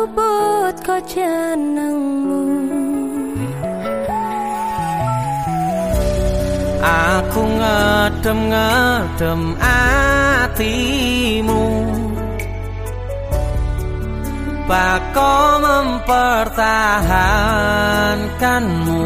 luput kau jenengmu. Aku ngedem-ngedem hatimu. Bako mempertahankanmu.